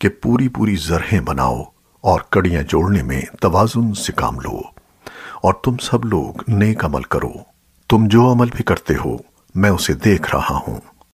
کہ پوری پوری زرہیں بناؤ اور کڑیاں جوڑنے میں توازن سے کام لو اور تم سب لوگ نیک عمل کرو۔ تم جو عمل بھی کرتے ہو، میں اسے دیکھ رہا ہوں۔